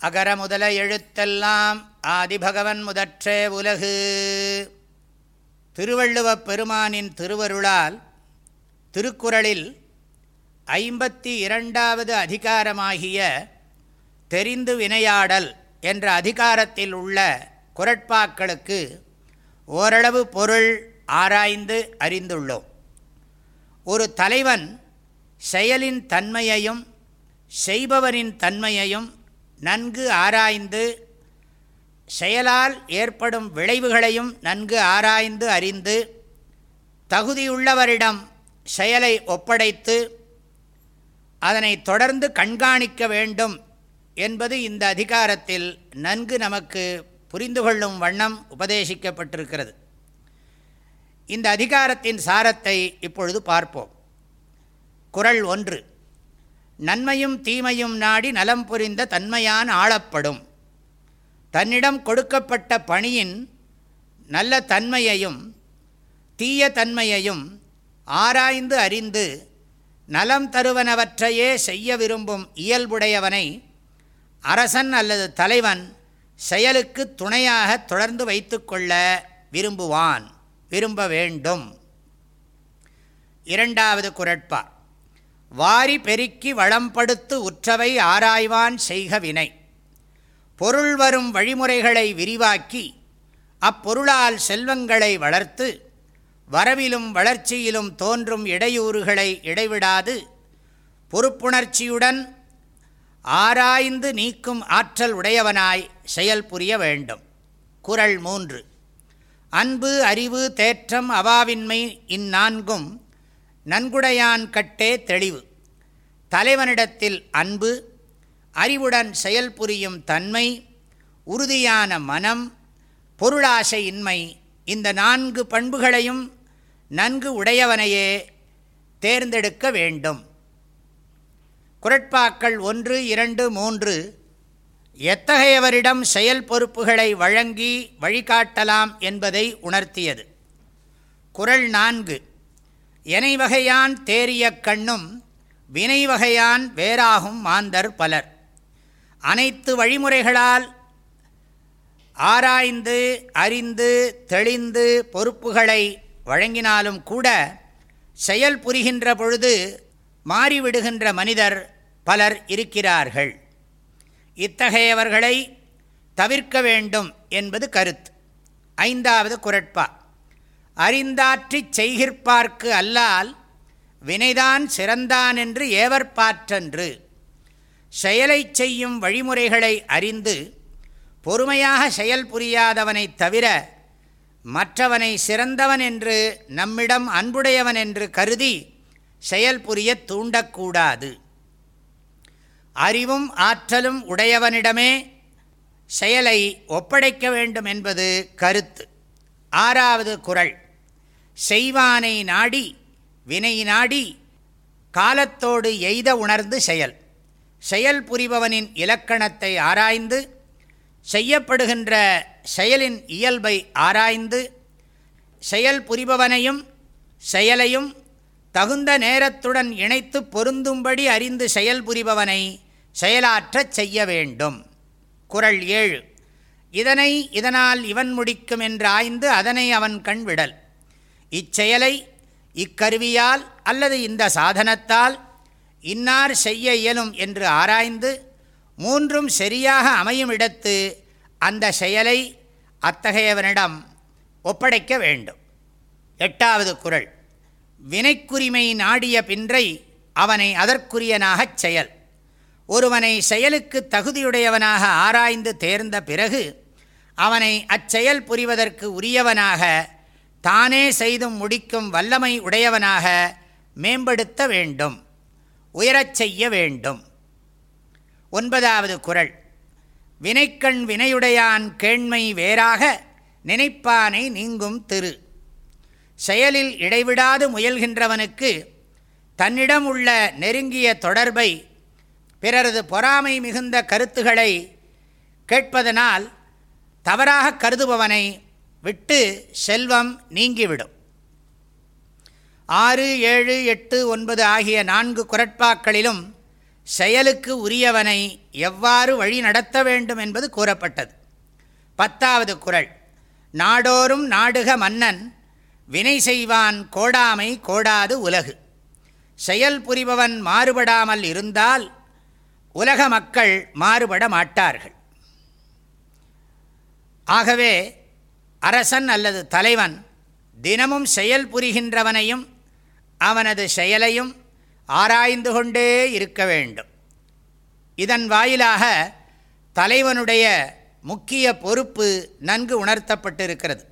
அகர முதல எழுத்தெல்லாம் ஆதிபகவன் முதற்றே உலகு. திருவள்ளுவப் பெருமானின் திருவருளால் திருக்குறளில் ஐம்பத்தி இரண்டாவது அதிகாரமாகிய தெரிந்து வினையாடல் என்ற அதிகாரத்தில் உள்ள குரட்பாக்களுக்கு ஓரளவு பொருள் ஆராய்ந்து அறிந்துள்ளோம். ஒரு தலைவன் செயலின் தன்மையையும் செய்பவரின் தன்மையையும் நன்கு ஆராய்ந்து செயலால் ஏற்படும் விளைவுகளையும் நன்கு ஆராய்ந்து அறிந்து தகுதியுள்ளவரிடம் செயலை ஒப்படைத்து அதனை தொடர்ந்து கண்காணிக்க வேண்டும் என்பது இந்த அதிகாரத்தில் நன்கு நமக்கு புரிந்து கொள்ளும் வண்ணம் உபதேசிக்கப்பட்டிருக்கிறது. இந்த அதிகாரத்தின் சாரத்தை இப்பொழுது பார்ப்போம். குறள் ஒன்று. நன்மையும் தீமையும் நாடி நலம் புரிந்த தன்மையான் ஆளப்படும். தன்னிடம் கொடுக்கப்பட்ட பணியின் நல்ல தன்மையையும் தீய தன்மையையும் ஆராய்ந்து அறிந்து நலம் தருவனவற்றையே செய்ய விரும்பும் இயல்புடையவனை அரசன் அல்லது தலைவன் செயலுக்கு துணையாக தொடர்ந்து வைத்துக்கொள்ள விரும்புவான் விரும்ப வேண்டும். இரண்டாவது குரட்பா. வாரி பெருக்கி வளம்படுத்து உற்றவை ஆராய்வான் செய்க வினை. பொருள் வரும் வழிமுறைகளை விரிவாக்கி அப்பொருளால் செல்வங்களை வளர்த்து வரவிலும் வளர்ச்சியிலும் தோன்றும் இடையூறுகளை இடைவிடாது பொறுப்புணர்ச்சியுடன் ஆராய்ந்து நீக்கும் ஆற்றல் உடையவனாய் செயல் புரிய வேண்டும். குரல் மூன்று. அன்பு அறிவு தேற்றம் அவாவின்மை இந்நான்கும் நன்குடையான் கட்டே தெளிவு. தலைவனிடத்தில் அன்பு அறிவுடன் செயல் புரியும் தன்மை உறுதியான மனம் பொருளாசையின்மை இந்த நான்கு பண்புகளையும் நன்கு உடையவனையே தேர்ந்தெடுக்க வேண்டும். குரட்பாக்கள் ஒன்று இரண்டு மூன்று எத்தகையவரிடம் செயல் பொறுப்புகளை வழங்கி வழிகாட்டலாம் என்பதை உணர்த்தியது. குரல் நான்கு எனை வகையான் தேறிய கண்ணும் வினை வகையான் வேறாகும் மாந்தர் பலர். அனைத்து வழிமுறைகளால் ஆராய்ந்து அறிந்து தெளிந்து பொறுப்புகளை வழங்கினாலும் கூட செயல் புரிகின்ற பொழுது மாறிவிடுகின்ற மனிதர் பலர் இருக்கிறார்கள். இத்தகையவர்களை தவிர்க்க வேண்டும் என்பது கருத்து. ஐந்தாவது குரட்பா. அறிந்தாற்றிச் செய்கிற்பார்க்கு அல்லால் வினைதான் சிறந்தான் என்று ஏவற்பாற்றன்று செயலை செய்யும் வழிமுறைகளை அறிந்து பொறுமையாக செயல் புரியாதவனை தவிர மற்றவனை சிறந்தவன் என்று நம்மிடம் அன்புடையவன் என்று கருதி செயல் புரிய தூண்டக்கூடாது. அறிவும் ஆற்றலும் உடையவனிடமே செயலை ஒப்படைக்க வேண்டும் என்பது கருத்து. ஆறாவது குரல். செய்வானை நாடி வினை நாடி காலத்தோடு எய்த உணர்ந்து செயல். செயல் புரிபவனின் இலக்கணத்தை ஆராய்ந்து செய்யப்படுகின்ற செயலின் இயல்பை ஆராய்ந்து செயல் புரிபவனையும் செயலையும் தகுந்த நேரத்துடன் இணைத்து பொருந்தும்படி அறிந்து செயல் புரிபவனை செயலாற்றச் செய்ய வேண்டும். குரல் ஏழு. இதனை இதனால் இவன் முடிக்கும் என்று ஆய்ந்து அதனை அவன் கண் விடல். இச்செயலை இக்கருவியால் அல்லது இந்த சாதனத்தால் இன்னார் செய்ய இயலும் என்று ஆராய்ந்து மூன்றும் சரியாக அமையும் இடத்து அந்த செயலை அத்தகையவனிடம் ஒப்படைக்க வேண்டும். எட்டாவது குரல். வினைக்குரிமை நாடிய பின்றை அவனை அதற்குரியனாகச் செயல். ஒருவனை செயலுக்கு தகுதியுடையவனாக ஆராய்ந்து தேர்ந்த பிறகு அவனை அச்செயல் புரிவதற்கு உரியவனாக தானே செய்தும் முடிக்கும் வல்லமை உடையவனாக மேம்படுத்த வேண்டும் உயரச் செய்ய வேண்டும். ஒன்பதாவது குரல். வினைக்கண் வினையுடையான் கேண்மை வேறாக நினைப்பானை நீங்கும் திரு. செயலில் இடைவிடாது முயல்கின்றவனுக்கு தன்னிடம் உள்ள நெருங்கிய தொடர்பை பிறரது பொறாமை மிகுந்த கருத்துகளை கேட்பதனால் தவறாக கருதுபவனை விட்டு செல்வம் நீங்கிவிடும். ஆறு ஏழு எட்டு ஒன்பது ஆகிய நான்கு குரட்பாக்களிலும் செயலுக்கு உரியவனை எவ்வாறு வழி நடத்த வேண்டும் என்பது கூறப்பட்டது. பத்தாவது குறள் நாடோறும் நாடுக மன்னன் வினை செய்வான் கோடாமை கோடாது உலகு. செயல் புரிபவன் மாறுபடாமல் இருந்தால் உலக மக்கள் மாறுபட மாட்டார்கள். ஆகவே அரசன் அல்லது தலைவன் தினமும் செயல் புரிகின்றவனையும் அவனது செயலையும் ஆராய்ந்து கொண்டே இருக்க வேண்டும். இதன் வாயிலாக தலைவனுடைய முக்கிய பொறுப்பு நன்கு உணர்த்தப்பட்டிருக்கிறது.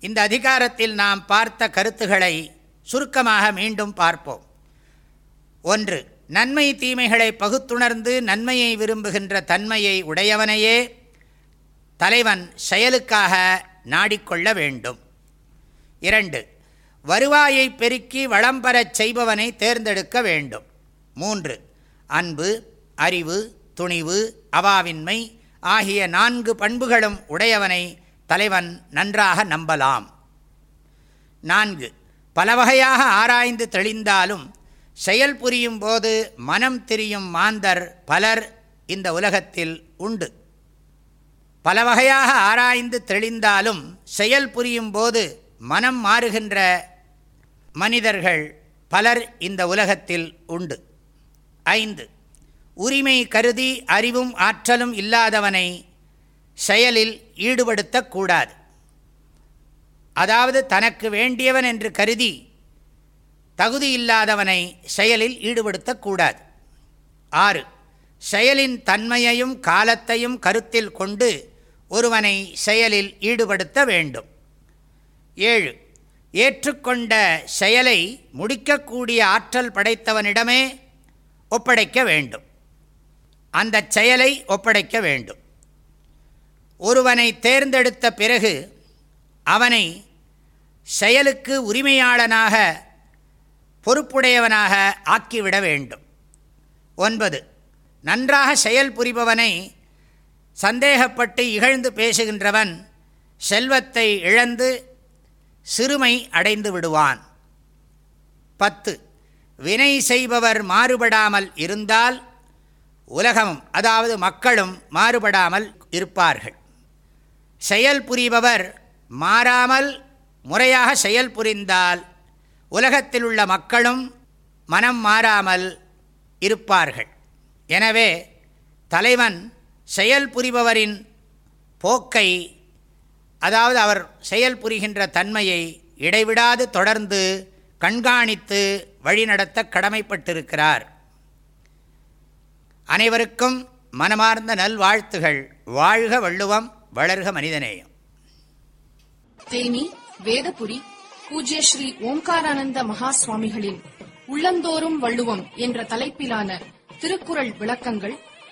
இந்த அதிகாரத்தில் நாம் பார்த்த கருத்துகளை சுருக்கமாக மீண்டும் பார்ப்போம். ஒன்று நன்மை தீமைகளை பகுத்துணர்ந்து நன்மையை விரும்புகின்ற தன்மையை உடையவனையே. தலைவன் செயலுக்காக நாடிக்கொள்ள வேண்டும். இரண்டு வருவாயை பெருக்கி வளம்பெறச் செய்பவனை தேர்ந்தெடுக்க வேண்டும். மூன்று அன்பு அறிவு துணிவு அவாவின்மை ஆகிய நான்கு பண்புகளும் உடையவனை தலைவன் நன்றாக நம்பலாம். நான்கு பல வகையாக ஆராய்ந்து தெளிந்தாலும் செயல் புரியும் போது மனம் திரியும் மாந்தர் பலர் இந்த உலகத்தில் உண்டு. பல வகையாக ஆராய்ந்து தெளிந்தாலும் செயல் புரியும் போது மனம் மாறுகின்ற மனிதர்கள் பலர் இந்த உலகத்தில் உண்டு. ஐந்து. உரிமை கருதி அறிவும் ஆற்றலும் இல்லாதவனை செயலில் ஈடுபடுத்தக்கூடாது அதாவது தனக்கு வேண்டியவன் என்று கருதி தகுதி இல்லாதவனை செயலில் ஈடுபடுத்தக்கூடாது ஆறு. செயலின் தன்மையையும் காலத்தையும் கருத்தில் கொண்டு ஒருவனை செயலில் ஈடுபடுத்த வேண்டும். ஏழு ஏற்றுக்கொண்ட செயலை முடிக்கக்கூடிய ஆற்றல் படைத்தவனிடமே ஒப்படைக்க வேண்டும். அந்த செயலை ஒப்படைக்க வேண்டும். ஒருவனை தேர்ந்தெடுத்த பிறகு அவனை செயலுக்கு உரிமையாளனாக பொறுப்புடையவனாக ஆக்கிவிட வேண்டும். ஒன்பது நன்றாக செயல் புரிபவனை சந்தேகப்பட்டு இகழ்ந்து பேசுகின்றவன் செல்வத்தை இழந்து சிறுமை அடைந்து விடுவான். பத்து. வினை செய்பவர் மாறுபடாமல் இருந்தால் உலகமும் அதாவது மக்களும் மாறுபடாமல் இருப்பார்கள். செயல் புரிபவர் மாறாமல் முறையாக செயல் புரிந்தால் உலகத்தில் உள்ள மக்களும் மனம் மாறாமல் இருப்பார்கள். எனவே தலைவன் செயல் புரிபவரின் போக்கை அதாவது அவர் செயல் புரிகின்ற தன்மையை இடைவிடாது தொடர்ந்து கண்காணித்து வழிநடத்த கடமைப்பட்டிருக்கிறார். அனைவருக்கும் மனமார்ந்த நல்வாழ்த்துகள். வாழ்க வள்ளுவம் வளர்க மனிதநேயம். தேனி வேதபுரி பூஜ்ய ஸ்ரீ ஓம்காரானந்த மகா சுவாமிகளின் உள்ளந்தோறும் வள்ளுவம் என்ற தலைப்பிலான திருக்குறள் விளக்கங்கள்